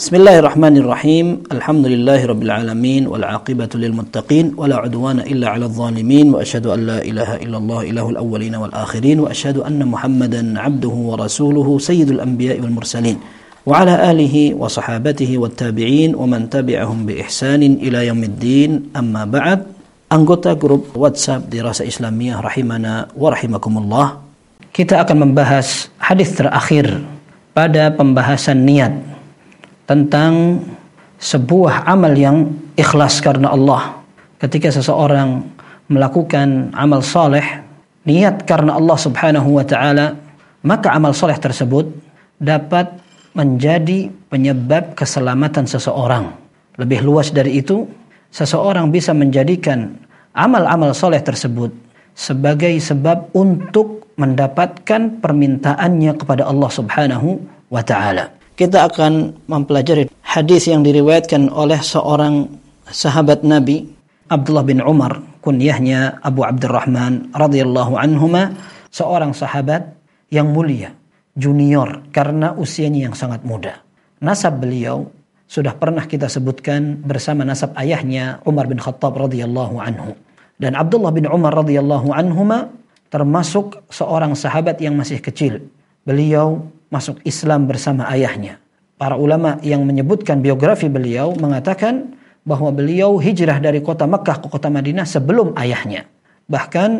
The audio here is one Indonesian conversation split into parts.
بسم الله الرحمن الرحيم الحمد لله رب العالمين والعاقبة للمتقين ولا عدوان إلا على الظالمين وأشهد أن لا إله إلا الله إله الأولين والآخرين وأشهد أن محمدا عبده ورسوله سيد الأنبياء والمرسلين وعلى آله وصحابته والتابعين ومن تبعهم بإحسان إلى يوم الدين أما بعد anggota WhatsApp di Rasa Islamiyah rahimana wa rahimakumullah. Kita akan membahas hadis terakhir pada pembahasan niat. Tentang sebuah amal yang ikhlas karena Allah. Ketika seseorang melakukan amal soleh, niat karena Allah subhanahu wa ta'ala, maka amal soleh tersebut dapat menjadi penyebab keselamatan seseorang. Lebih luas dari itu, seseorang bisa menjadikan amal-amal soleh tersebut sebagai sebab untuk mendapatkan permintaannya kepada Allah subhanahu wa ta'ala kita akan mempelajari hadis yang diriwayatkan oleh seorang sahabat Nabi Abdullah bin Umar kunyahnya Abu Abdurrahman radhiyallahu anhuma seorang sahabat yang mulia junior karena usianya yang sangat muda. Nasab beliau sudah pernah kita sebutkan bersama nasab ayahnya Umar bin Khattab radhiyallahu anhu. Dan Abdullah bin Umar radhiyallahu anhuma termasuk seorang sahabat yang masih kecil. Beliau masuk Islam bersama ayahnya. Para ulama yang menyebutkan biografi beliau mengatakan bahwa beliau hijrah dari kota Mekah ke kota Madinah sebelum ayahnya. Bahkan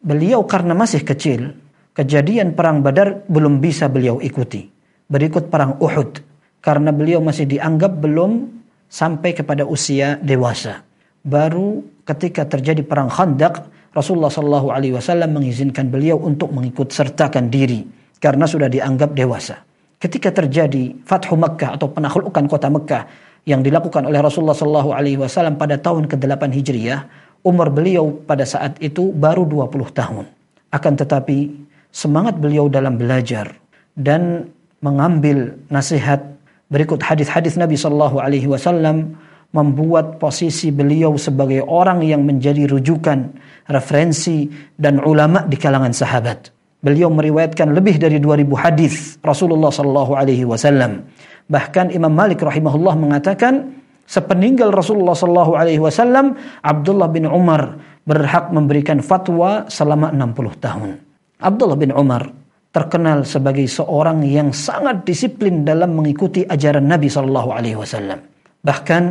beliau karena masih kecil, kejadian perang Badar belum bisa beliau ikuti. Berikut perang Uhud karena beliau masih dianggap belum sampai kepada usia dewasa. Baru ketika terjadi perang Khandaq, Rasulullah Shallallahu Alaihi Wasallam mengizinkan beliau untuk mengikut sertakan diri karena sudah dianggap dewasa. Ketika terjadi Fathu Makkah atau penaklukan kota Mekah yang dilakukan oleh Rasulullah Shallallahu Alaihi Wasallam pada tahun ke-8 Hijriah, umur beliau pada saat itu baru 20 tahun. Akan tetapi semangat beliau dalam belajar dan mengambil nasihat berikut hadis-hadis Nabi Shallallahu Alaihi Wasallam membuat posisi beliau sebagai orang yang menjadi rujukan, referensi dan ulama di kalangan sahabat. Beliau meriwayatkan lebih dari 2000 hadis Rasulullah sallallahu alaihi wasallam. Bahkan Imam Malik rahimahullah mengatakan sepeninggal Rasulullah sallallahu alaihi wasallam Abdullah bin Umar berhak memberikan fatwa selama 60 tahun. Abdullah bin Umar terkenal sebagai seorang yang sangat disiplin dalam mengikuti ajaran Nabi sallallahu alaihi wasallam. Bahkan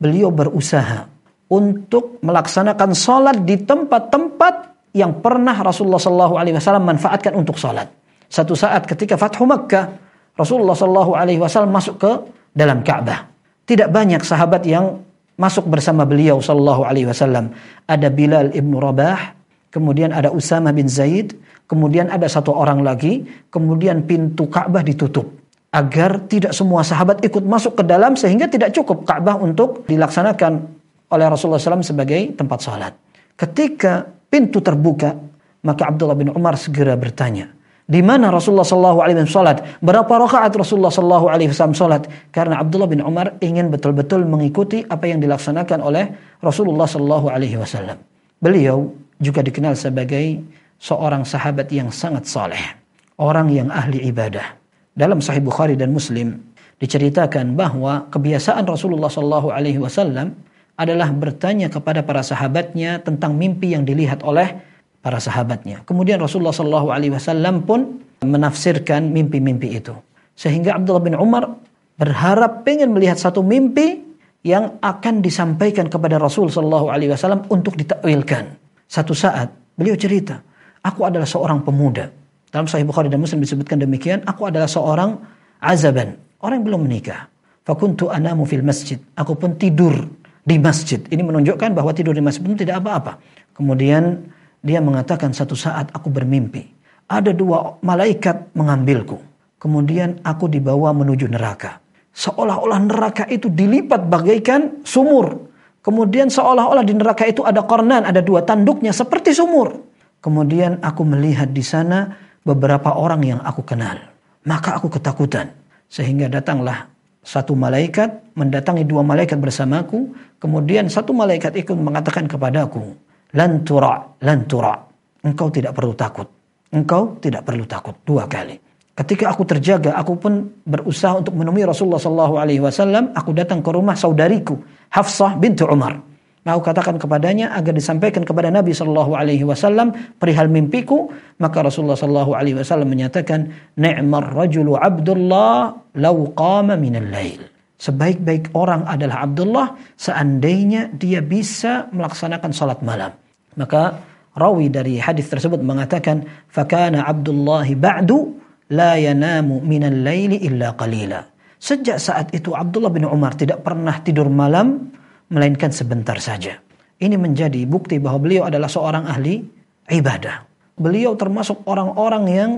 beliau berusaha untuk melaksanakan salat di tempat-tempat yang pernah Rasulullah Shallallahu Alaihi Wasallam manfaatkan untuk salat. Satu saat ketika Fathu Makkah, Rasulullah Shallallahu Alaihi Wasallam masuk ke dalam Ka'bah. Tidak banyak sahabat yang masuk bersama beliau Shallallahu Alaihi Wasallam. Ada Bilal ibnu Rabah, kemudian ada Usama bin Zaid, kemudian ada satu orang lagi, kemudian pintu Ka'bah ditutup agar tidak semua sahabat ikut masuk ke dalam sehingga tidak cukup Ka'bah untuk dilaksanakan oleh Rasulullah SAW sebagai tempat salat. Ketika pintu terbuka, maka Abdullah bin Umar segera bertanya, di mana Rasulullah Shallallahu Alaihi Wasallam sholat? Berapa rakaat Rasulullah Shallallahu Alaihi Wasallam sholat? Karena Abdullah bin Umar ingin betul-betul mengikuti apa yang dilaksanakan oleh Rasulullah Shallallahu Alaihi Wasallam. Beliau juga dikenal sebagai seorang sahabat yang sangat saleh, orang yang ahli ibadah. Dalam Sahih Bukhari dan Muslim diceritakan bahwa kebiasaan Rasulullah Shallallahu Alaihi Wasallam adalah bertanya kepada para sahabatnya tentang mimpi yang dilihat oleh para sahabatnya. Kemudian Rasulullah Shallallahu Alaihi Wasallam pun menafsirkan mimpi-mimpi itu. Sehingga Abdullah bin Umar berharap ingin melihat satu mimpi yang akan disampaikan kepada Rasul Shallallahu Alaihi Wasallam untuk ditakwilkan. Satu saat beliau cerita, aku adalah seorang pemuda. Dalam Sahih Bukhari dan Muslim disebutkan demikian, aku adalah seorang azaban, orang yang belum menikah. Fakuntu anamu fil masjid. Aku pun tidur di masjid. Ini menunjukkan bahwa tidur di masjid itu tidak apa-apa. Kemudian dia mengatakan satu saat aku bermimpi. Ada dua malaikat mengambilku. Kemudian aku dibawa menuju neraka. Seolah-olah neraka itu dilipat bagaikan sumur. Kemudian seolah-olah di neraka itu ada kornan, ada dua tanduknya seperti sumur. Kemudian aku melihat di sana beberapa orang yang aku kenal. Maka aku ketakutan. Sehingga datanglah satu malaikat mendatangi dua malaikat bersamaku, kemudian satu malaikat ikut mengatakan kepadaku, "Lantura, lantura." Engkau tidak perlu takut. Engkau tidak perlu takut dua kali. Ketika aku terjaga, aku pun berusaha untuk menemui Rasulullah Sallallahu Alaihi Wasallam. Aku datang ke rumah saudariku Hafsah bintu Umar. Mau katakan kepadanya agar disampaikan kepada Nabi Sallallahu Alaihi Wasallam perihal mimpiku. Maka Rasulullah Sallallahu Alaihi Wasallam menyatakan, "Ni'mar rajulu Abdullah lau qama minal lail." Sebaik-baik orang adalah Abdullah seandainya dia bisa melaksanakan salat malam. Maka rawi dari hadis tersebut mengatakan, "Fakana Abdullah ba'du la yanamu minal laili illa qalila. Sejak saat itu Abdullah bin Umar tidak pernah tidur malam melainkan sebentar saja. Ini menjadi bukti bahwa beliau adalah seorang ahli ibadah. Beliau termasuk orang-orang yang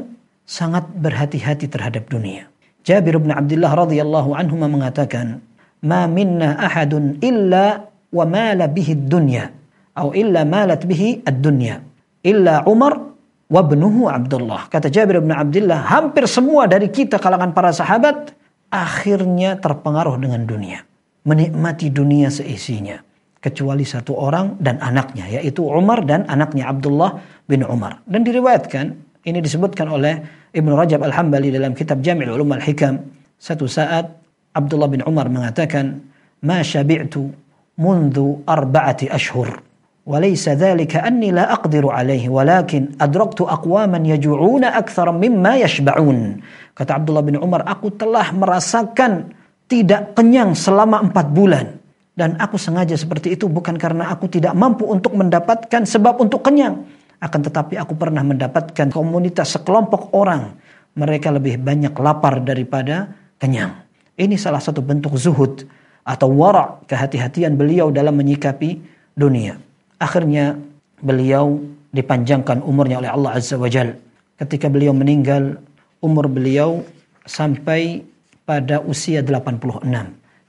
sangat berhati-hati terhadap dunia. Jabir bin Abdullah radhiyallahu anhu mengatakan, "Ma minna ahadun illa wa mala bihi dunya atau illa malat bihi ad-dunya illa Umar wabnuhu Abdullah. Kata Jabir bin Abdullah, hampir semua dari kita kalangan para sahabat akhirnya terpengaruh dengan dunia Menikmati dunia seisinya. Kecuali satu orang dan anaknya, yaitu Umar dan anaknya Abdullah bin Umar. Dan diriwayatkan, ini disebutkan oleh Ibnu Rajab Al-Hambali dalam kitab Jami'ul Ulum Al-Hikam. Satu saat Abdullah bin Umar mengatakan, Ma syabi'tu mundu arba'ati ashur وليس ذلك أني لا أقدر عليه ولكن أدركت أقواما يجوعون أكثر مما يشبعون kata Abdullah bin Umar aku telah merasakan tidak kenyang selama empat bulan. Dan aku sengaja seperti itu bukan karena aku tidak mampu untuk mendapatkan sebab untuk kenyang. Akan tetapi aku pernah mendapatkan komunitas sekelompok orang. Mereka lebih banyak lapar daripada kenyang. Ini salah satu bentuk zuhud atau wara kehati-hatian beliau dalam menyikapi dunia. Akhirnya beliau dipanjangkan umurnya oleh Allah Azza wa Jal. Ketika beliau meninggal, umur beliau sampai pada usia 86.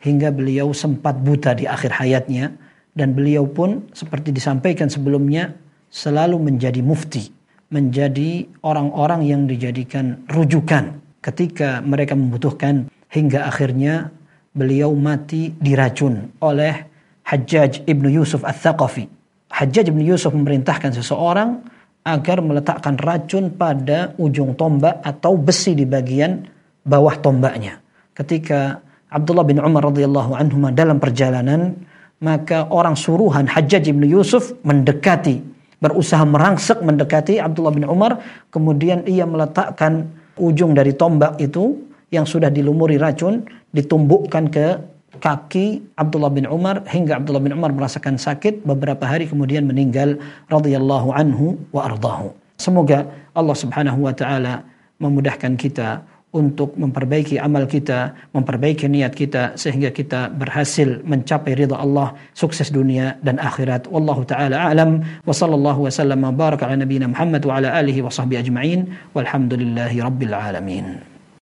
Hingga beliau sempat buta di akhir hayatnya. Dan beliau pun seperti disampaikan sebelumnya selalu menjadi mufti. Menjadi orang-orang yang dijadikan rujukan ketika mereka membutuhkan. Hingga akhirnya beliau mati diracun oleh Hajjaj ibnu Yusuf al-Thaqafi Hajjaj bin Yusuf memerintahkan seseorang agar meletakkan racun pada ujung tombak atau besi di bagian bawah tombaknya. Ketika Abdullah bin Umar radhiyallahu anhu dalam perjalanan, maka orang suruhan Hajjaj bin Yusuf mendekati, berusaha merangsek mendekati Abdullah bin Umar, kemudian ia meletakkan ujung dari tombak itu yang sudah dilumuri racun ditumbukkan ke kaki Abdullah bin Umar hingga Abdullah bin Umar merasakan sakit beberapa hari kemudian meninggal radhiyallahu anhu wa ardahu. Semoga Allah Subhanahu wa taala memudahkan kita untuk memperbaiki amal kita, memperbaiki niat kita sehingga kita berhasil mencapai ridha Allah, sukses dunia dan akhirat. Wallahu taala alam wa sallallahu wasallam baraka ala nabiyyina Muhammad wa ala alihi wa sahbihi ajma'in walhamdulillahi rabbil alamin.